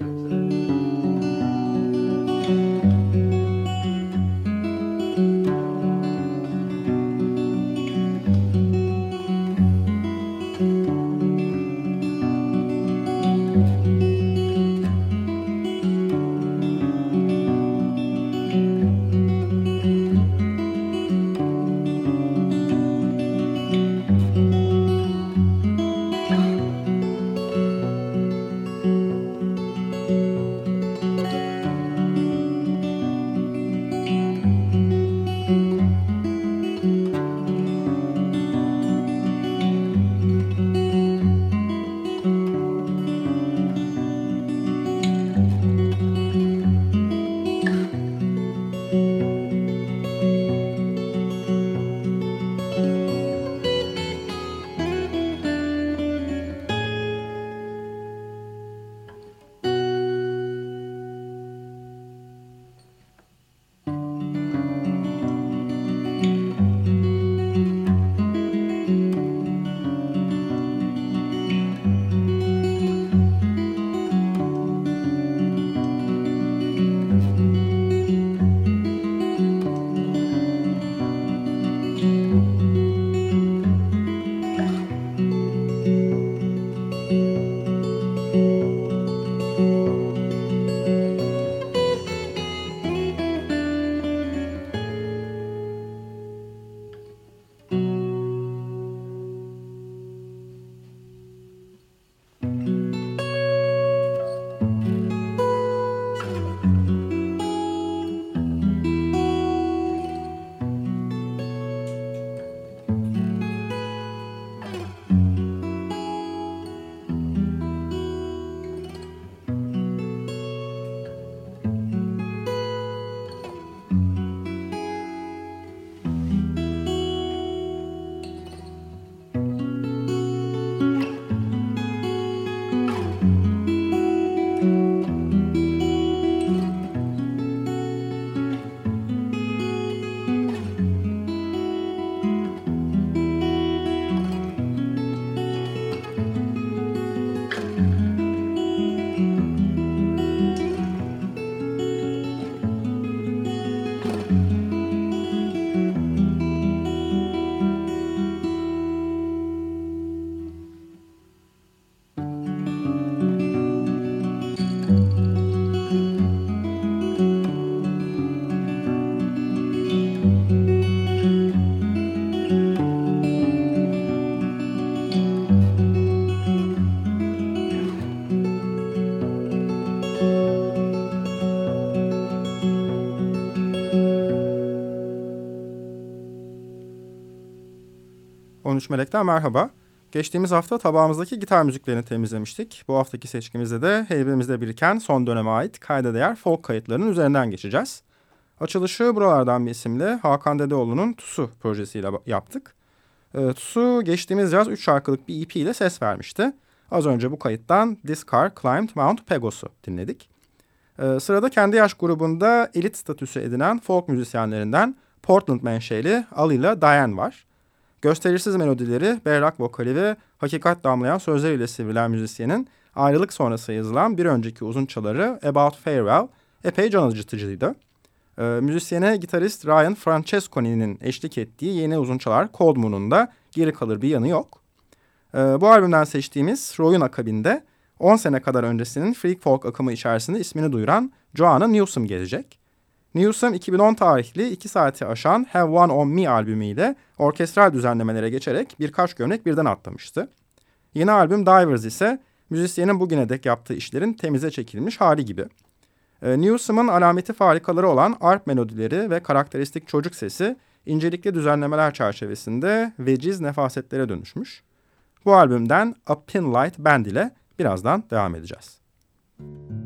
Thanks. 13 Melek'ten merhaba. Geçtiğimiz hafta tabağımızdaki gitar müziklerini temizlemiştik. Bu haftaki seçkimizde de heybemizde biriken son döneme ait kayda değer folk kayıtlarının üzerinden geçeceğiz. Açılışı buralardan bir isimle Hakan Dedeoğlu'nun Tusu projesiyle yaptık. E, Tusu geçtiğimiz yaz 3 şarkılık bir EP ile ses vermişti. Az önce bu kayıttan This Car Climbed Mount Pegos'u dinledik. E, sırada kendi yaş grubunda elit statüsü edinen folk müzisyenlerinden Portland menşeli Ali ile Diane var. Gösterişsiz melodileri, berrak vokali ve hakikat damlayan sözleriyle sivrilen müzisyenin ayrılık sonrası yazılan bir önceki uzunçaları About Farewell epey can acıtıcıydı. Ee, müzisyene gitarist Ryan Francesconi'nin eşlik ettiği yeni uzunçalar Cold Moon'un da geri kalır bir yanı yok. Ee, bu albümden seçtiğimiz Roy'un akabinde 10 sene kadar öncesinin freak folk akımı içerisinde ismini duyuran Joanna Newsom gelecek. Newsom 2010 tarihli 2 saati aşan Have One On Me albümüyle orkestral düzenlemelere geçerek birkaç gömlek birden atlamıştı. Yeni albüm Divers ise müzisyenin bugüne dek yaptığı işlerin temize çekilmiş hali gibi. E, Newsom'ın alameti farikaları olan arp melodileri ve karakteristik çocuk sesi incelikli düzenlemeler çerçevesinde veciz nefasetlere dönüşmüş. Bu albümden A Pin Light Band ile birazdan devam edeceğiz. Müzik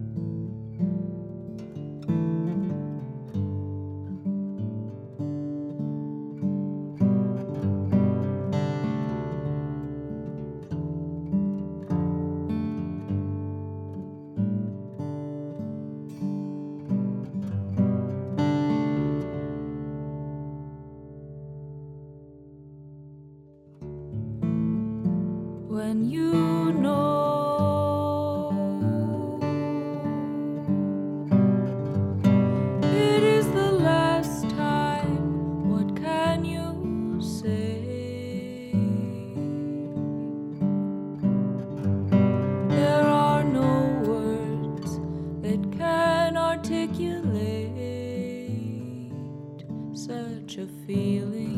articulate such a feeling.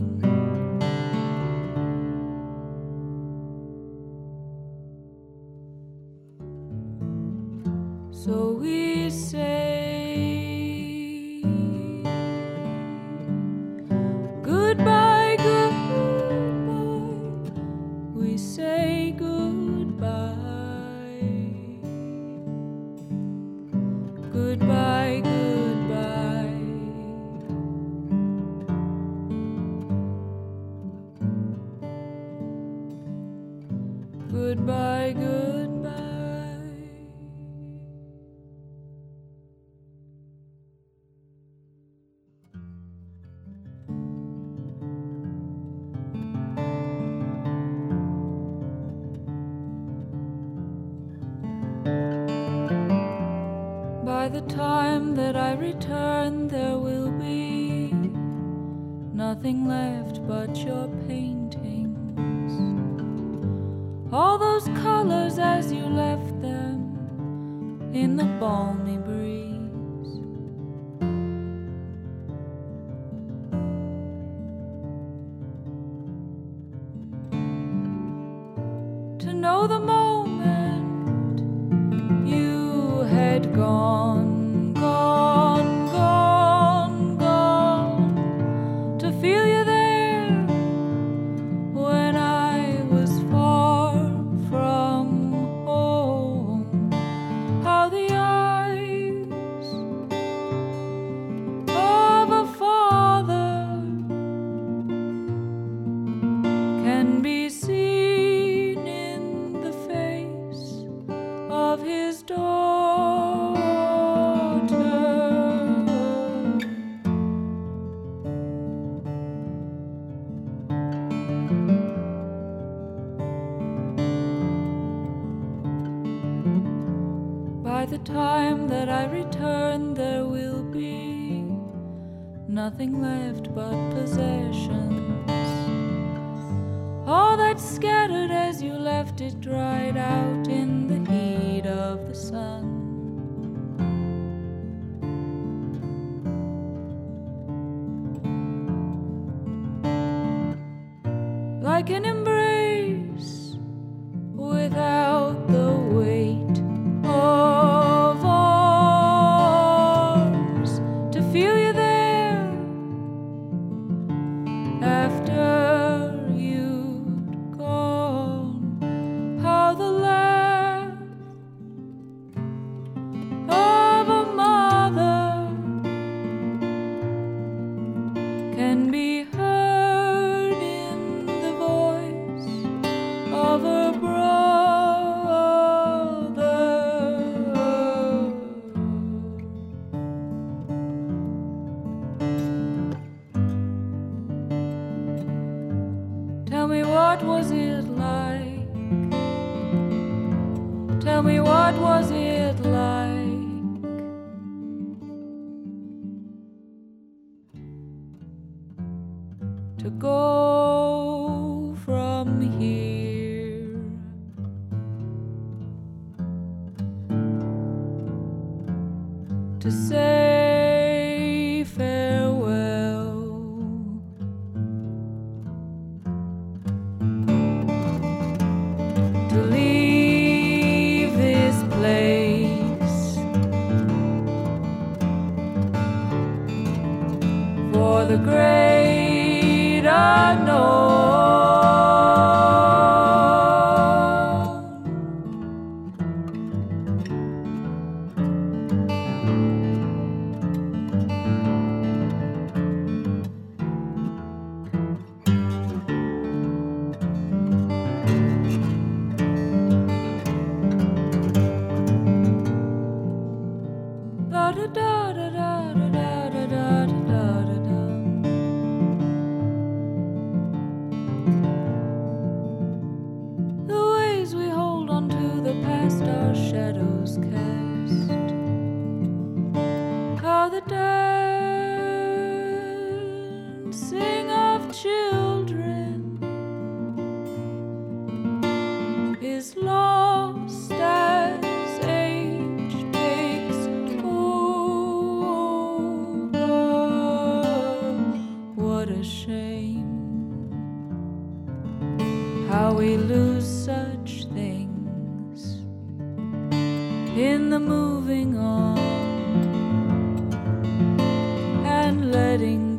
To go from here wedding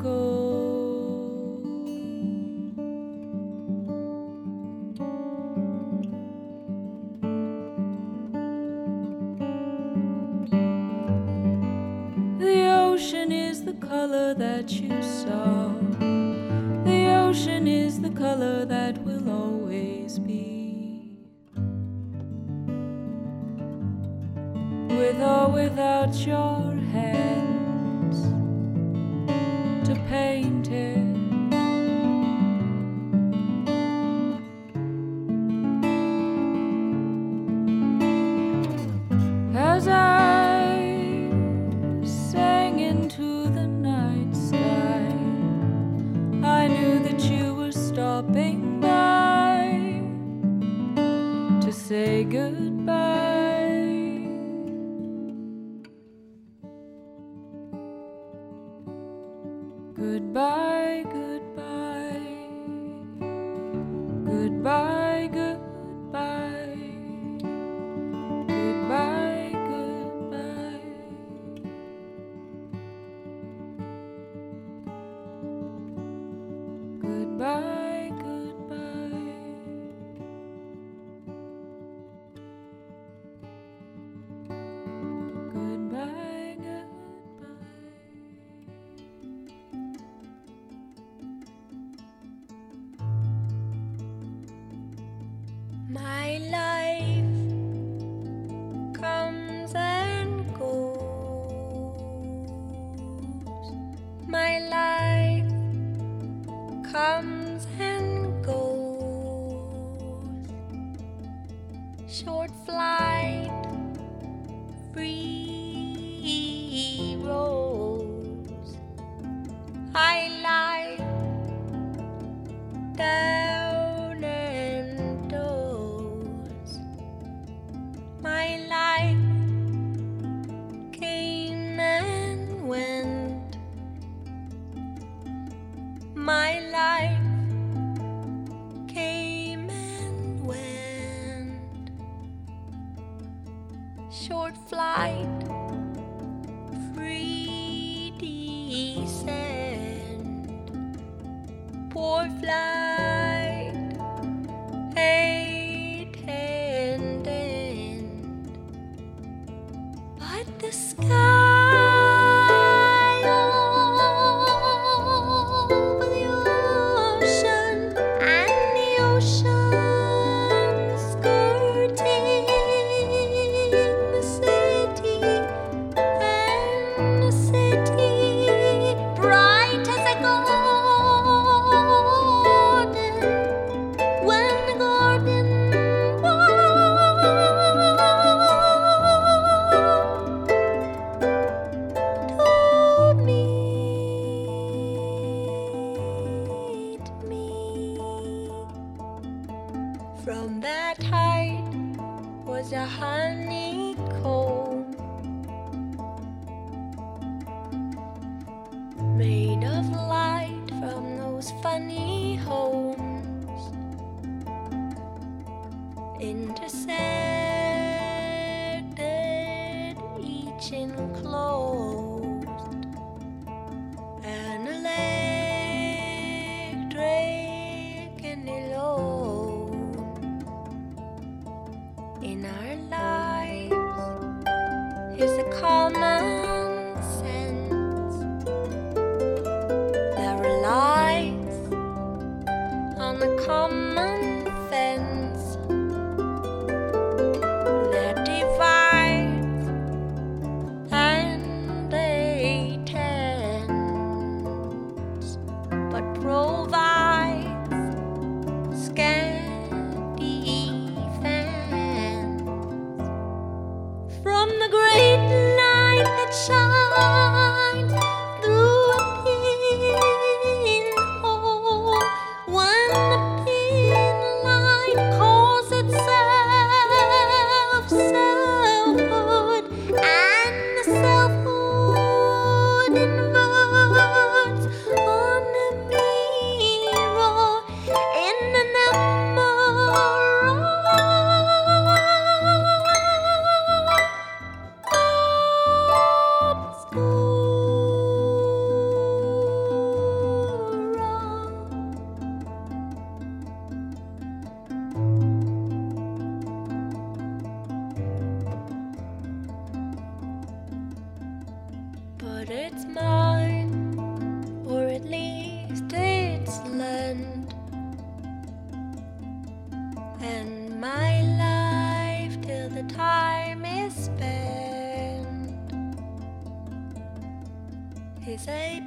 my life comes made of light from those funny holes. But it's mine, or at least it's lent. And my life till the time is spent is a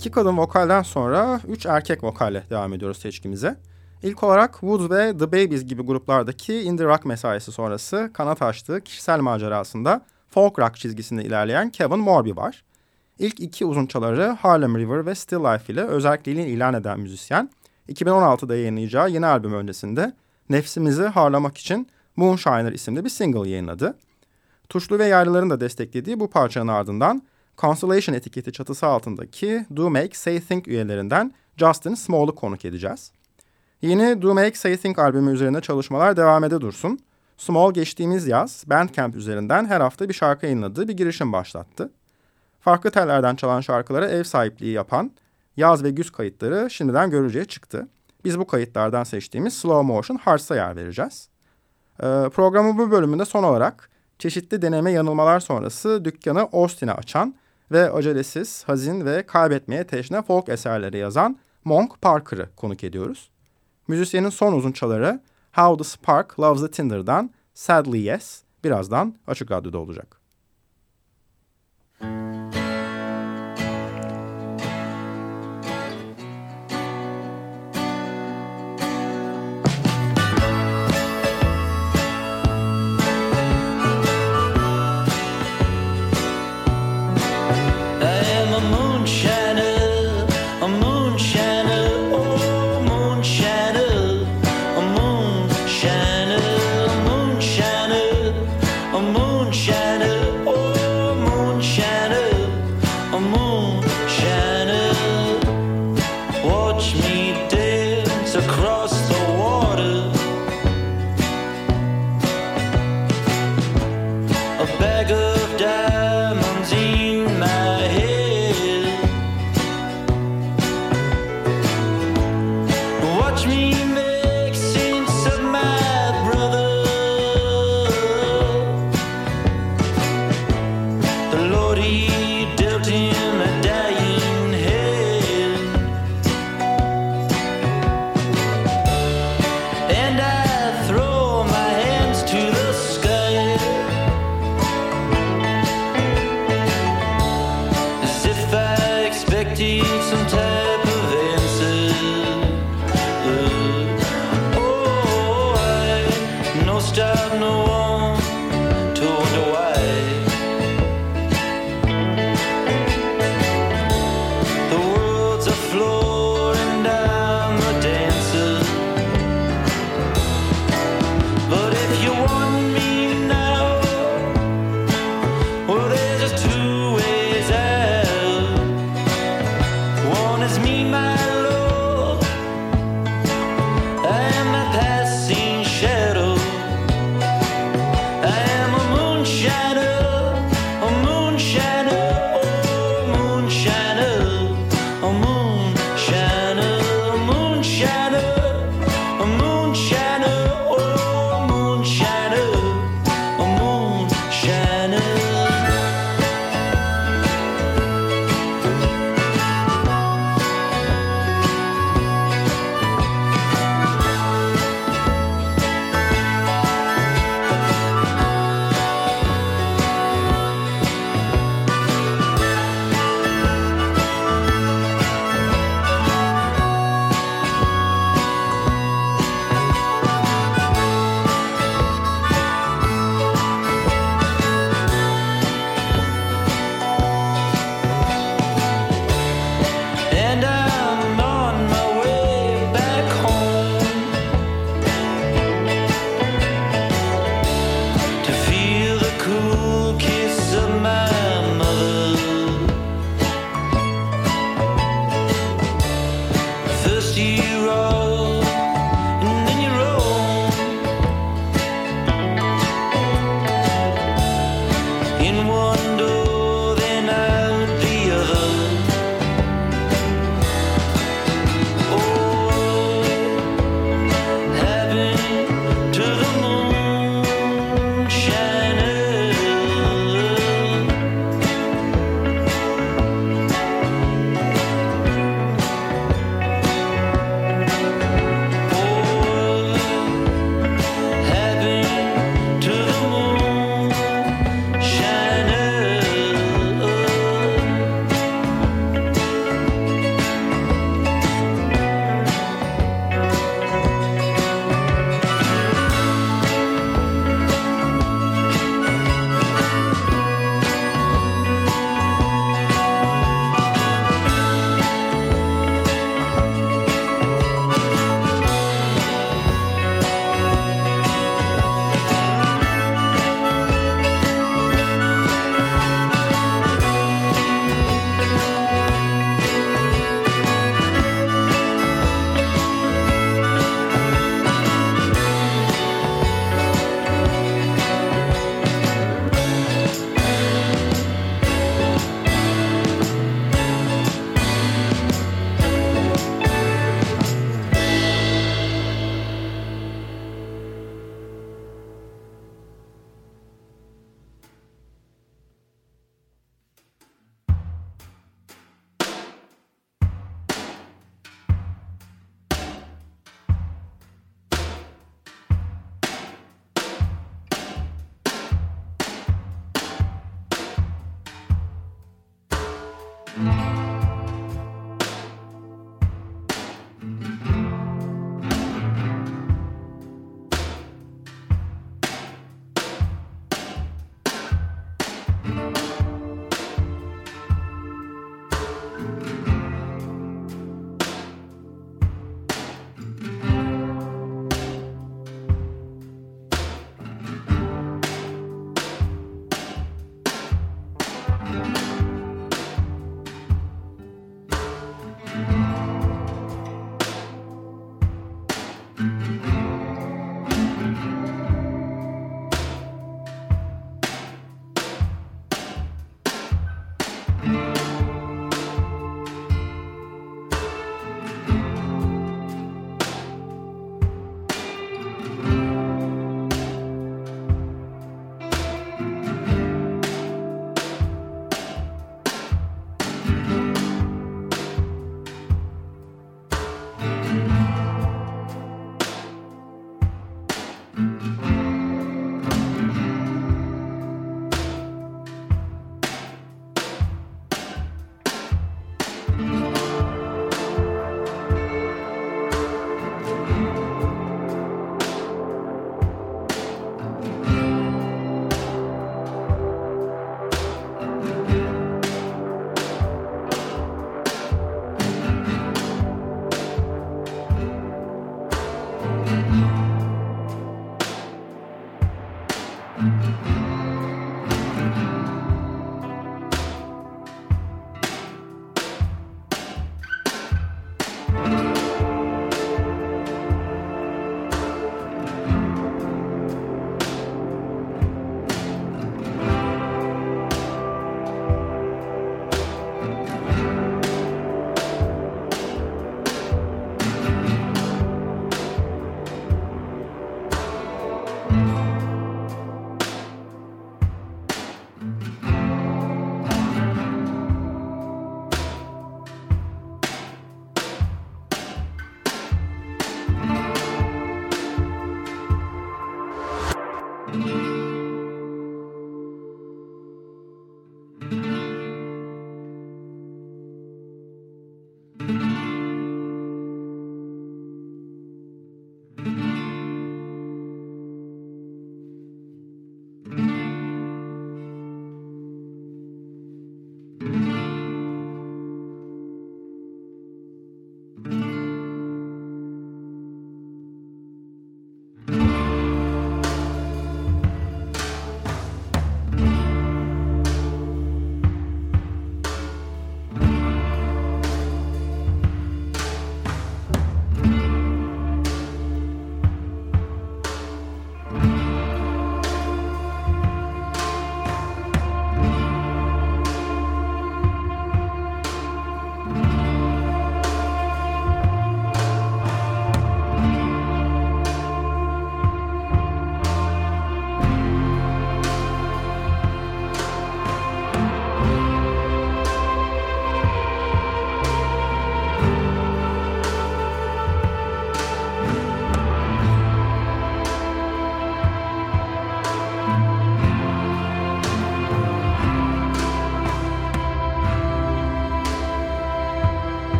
İki kadın vokalden sonra üç erkek vokalle devam ediyoruz seçkimize. İlk olarak Woods ve The Babies gibi gruplardaki indie rock mesaisi sonrası kanat açtığı kişisel macerasında folk rock çizgisinde ilerleyen Kevin Morby var. İlk iki uzunçaları Harlem River ve Still Life ile özelliğini ilan eden müzisyen, 2016'da yayınlayacağı yeni albüm öncesinde nefsimizi harlamak için Moonshiner isimli bir single yayınladı. Tuşlu ve yaylıların da desteklediği bu parçanın ardından Constellation etiketi çatısı altındaki Do Make Say Think üyelerinden Justin Small'u konuk edeceğiz. Yeni Do Make Say Think albümü üzerine çalışmalar devam ede dursun. Small geçtiğimiz yaz Bandcamp üzerinden her hafta bir şarkı yayınladığı bir girişim başlattı. Farklı tellerden çalan şarkılara ev sahipliği yapan yaz ve güz kayıtları şimdiden görücüye çıktı. Biz bu kayıtlardan seçtiğimiz Slow Motion Hearts'a yer vereceğiz. Ee, programın bu bölümünde son olarak çeşitli deneme yanılmalar sonrası dükkanı Austin'e açan ve acelesiz, hazin ve kaybetmeye teşne folk eserleri yazan Monk Parker'ı konuk ediyoruz. Müzisyenin son uzunçaları How the Spark Loves the Tinder'dan Sadly Yes birazdan Açık Radyo'da olacak. I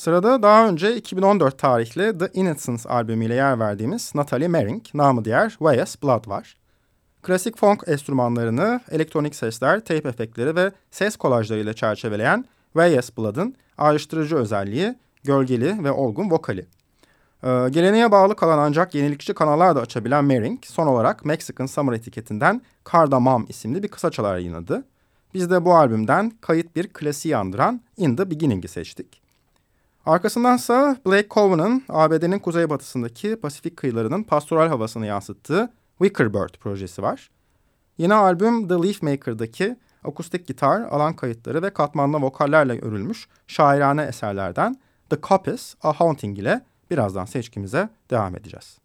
Sırada daha önce 2014 tarihli The Innocence albümüyle yer verdiğimiz Natalie Merring, namı diğer Way Blood var. Klasik funk enstrümanlarını, elektronik sesler, tape efektleri ve ses kolajlarıyla çerçeveleyen Way Blood'ın ayrıştırıcı özelliği, gölgeli ve olgun vokali. Ee, geleneğe bağlı kalan ancak yenilikçi kanallar da açabilen Merring, son olarak Mexican Summer etiketinden Cardamom isimli bir kısa çalar yayınladı. Biz de bu albümden kayıt bir klasiği andıran In The Beginning'i seçtik. Arkasındansa Blake Coven'ın ABD'nin kuzeybatısındaki Pasifik kıyılarının pastoral havasını yansıttığı Wickerbird projesi var. Yine albüm The Leafmaker'daki akustik gitar, alan kayıtları ve katmanlı vokallerle örülmüş şairane eserlerden The Coppice, A Haunting ile birazdan seçkimize devam edeceğiz.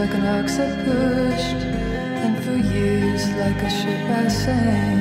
Like an ox I pushed, and for years like a ship I sank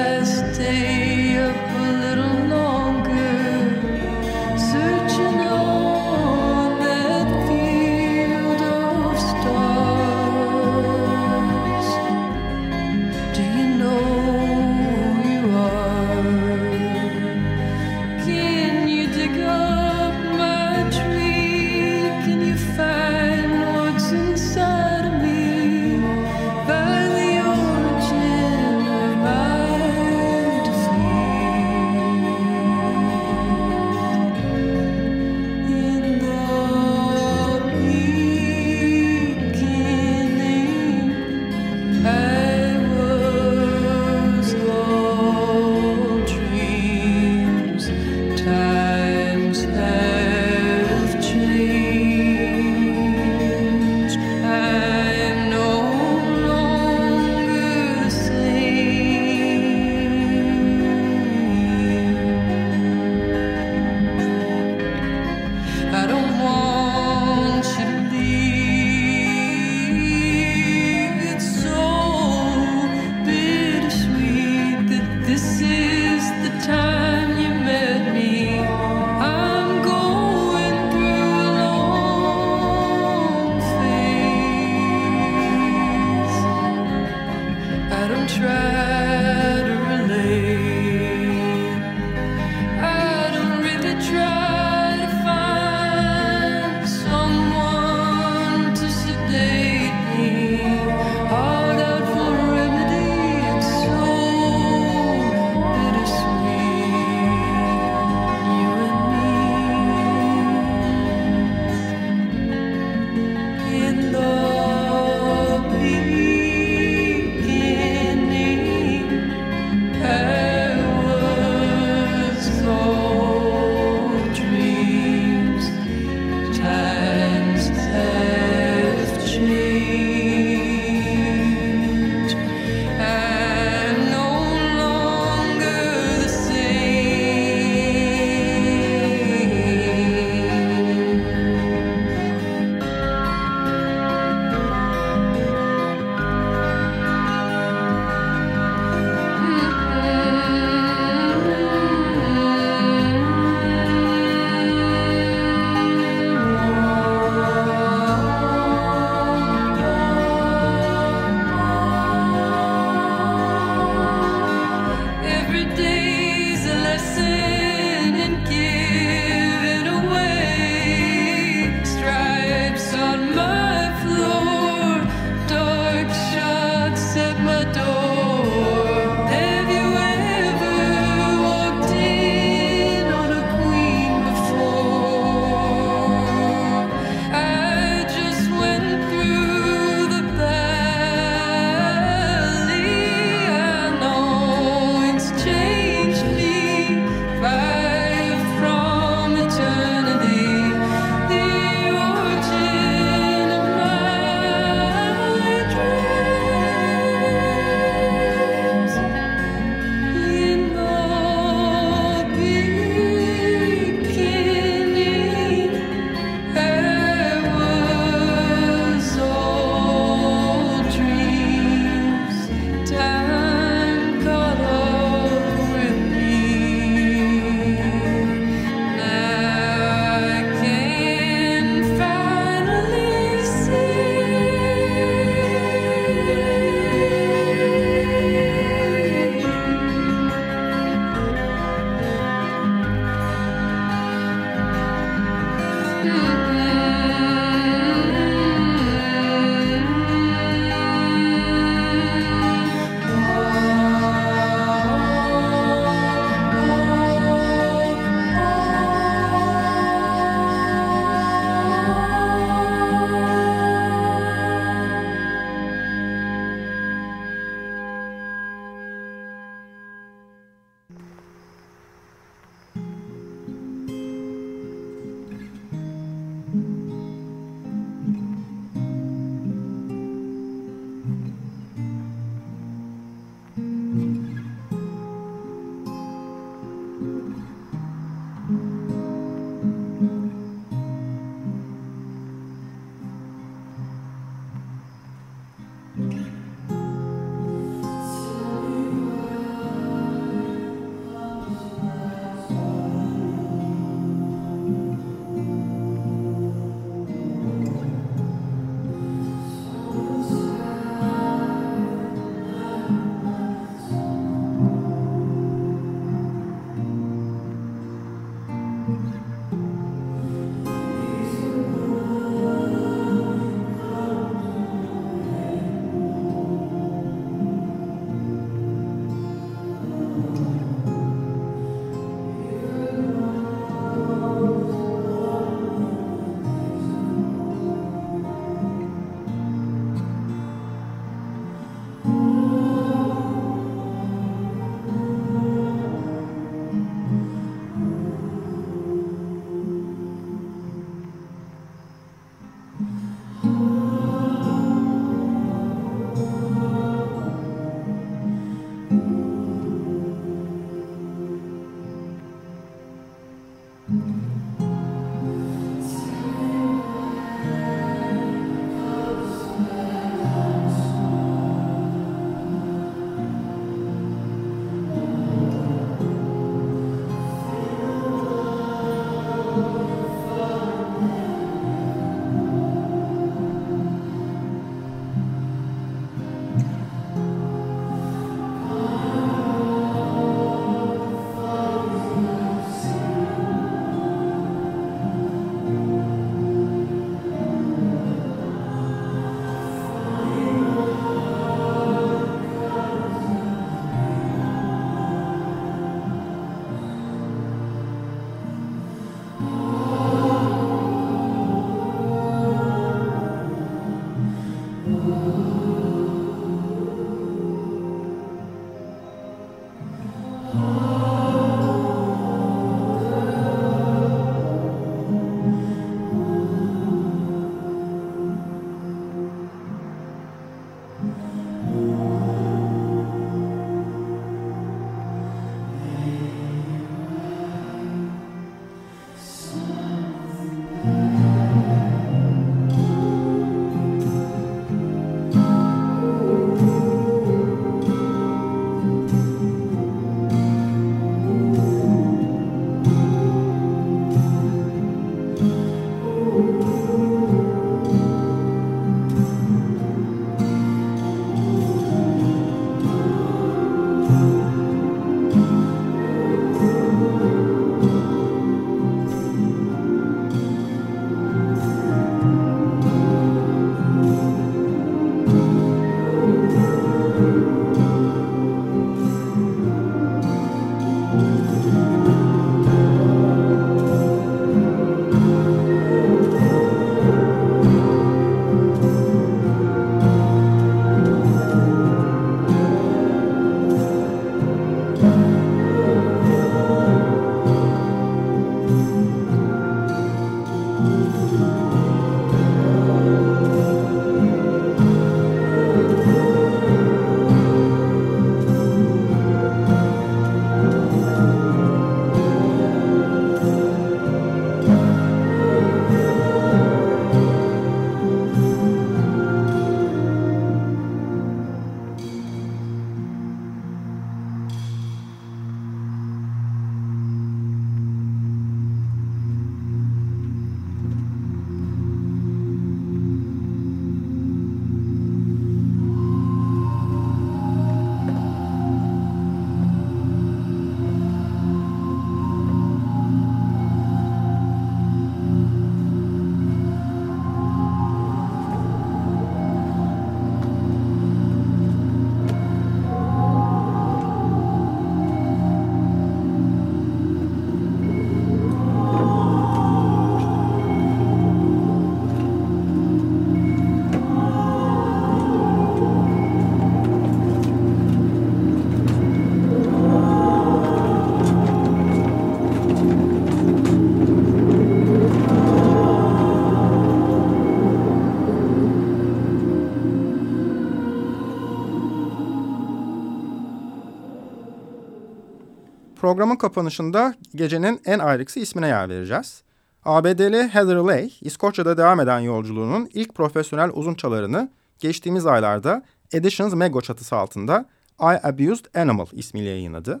Programın kapanışında gecenin en ayrıksı ismine yer vereceğiz. ABD'li Heather Lay, İskoçya'da devam eden yolculuğunun ilk profesyonel uzun çalarını geçtiğimiz aylarda Editions Mego çatısı altında I Abused Animal ismiyle yayınladı.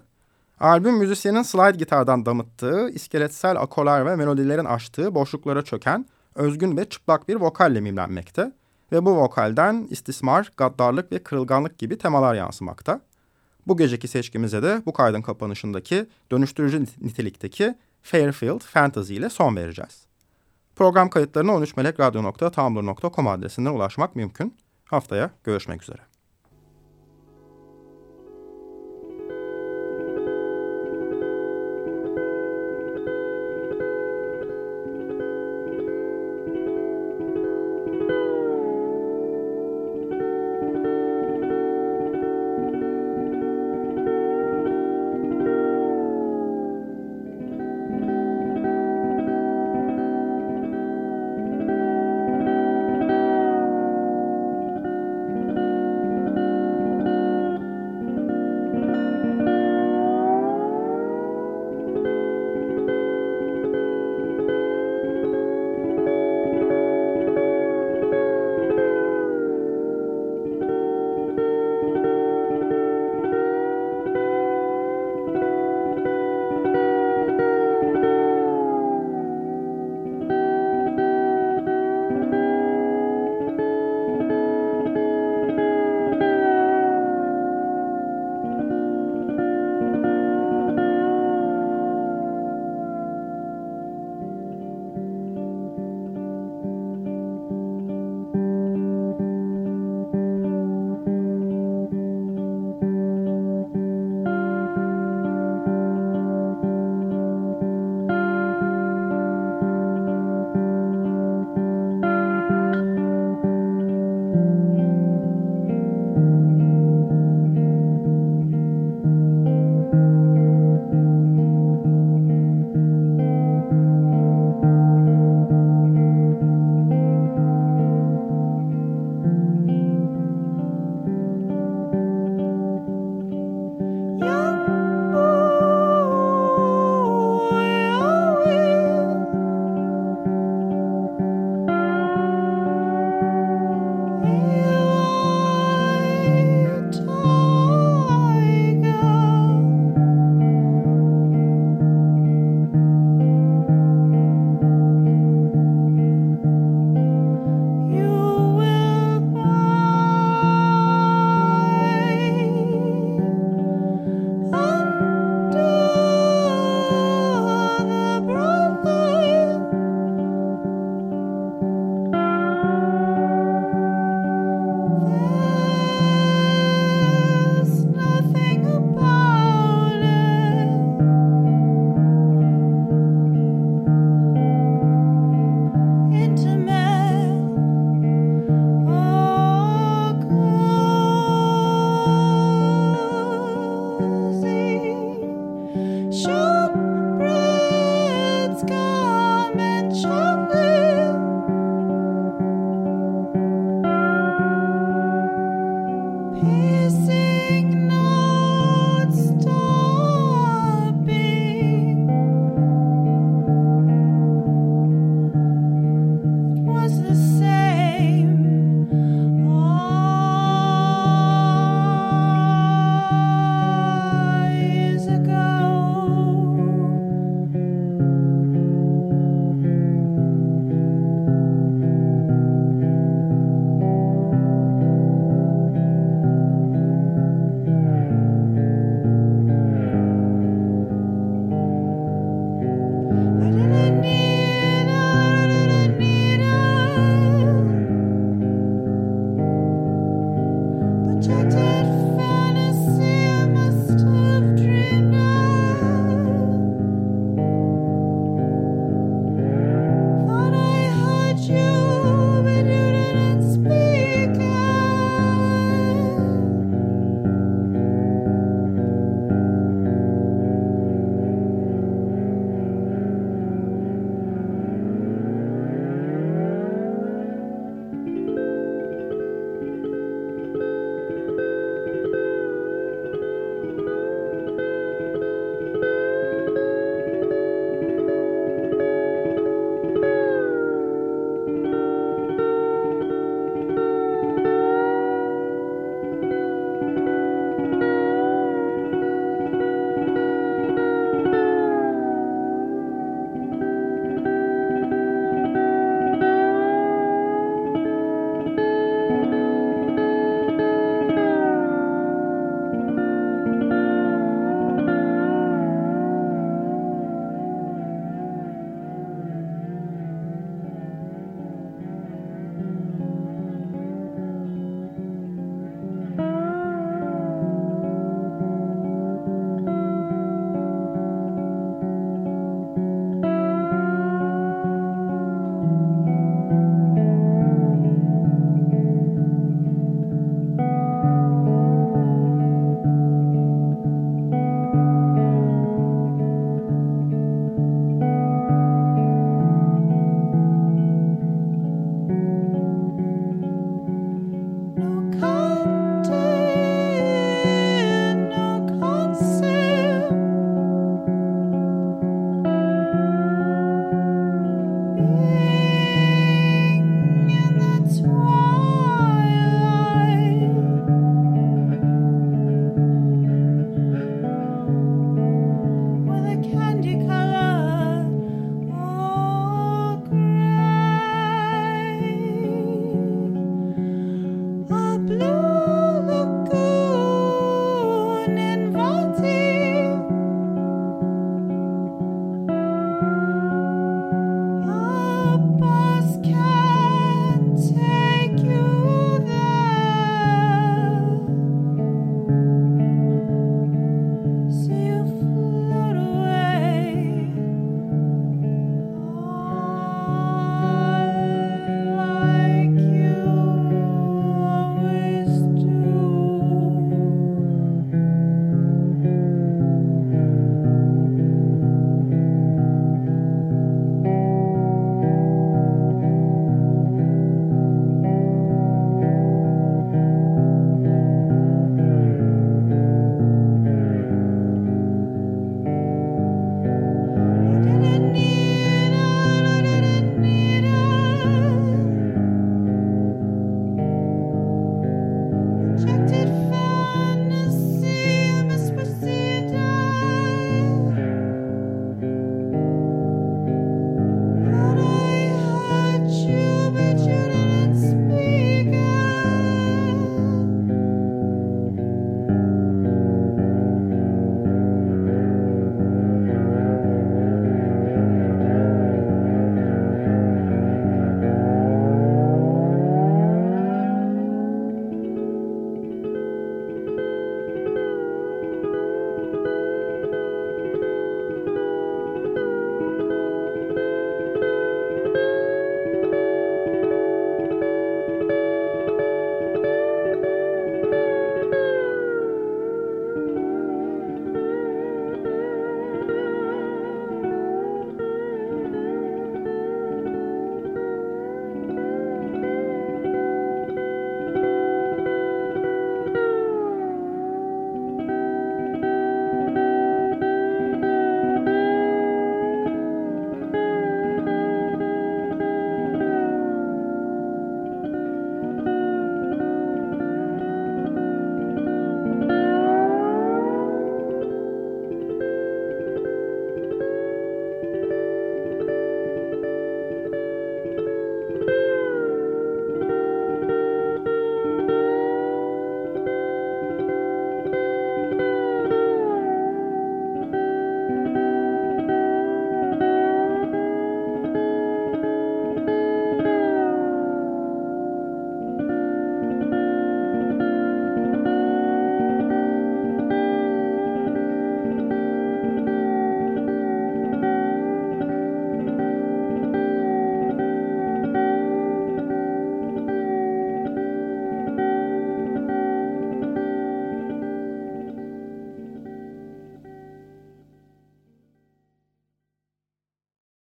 Albüm müzisyenin slide gitardan damıttığı, iskeletsel akolar ve melodilerin açtığı boşluklara çöken, özgün ve çıplak bir vokalle mimlenmekte ve bu vokalden istismar, gaddarlık ve kırılganlık gibi temalar yansımakta. Bu geceki seçkimize de bu kaydın kapanışındaki dönüştürücü nitelikteki Fairfield Fantasy ile son vereceğiz. Program kayıtlarına 13melekradyo.tumblr.com adresinden ulaşmak mümkün. Haftaya görüşmek üzere.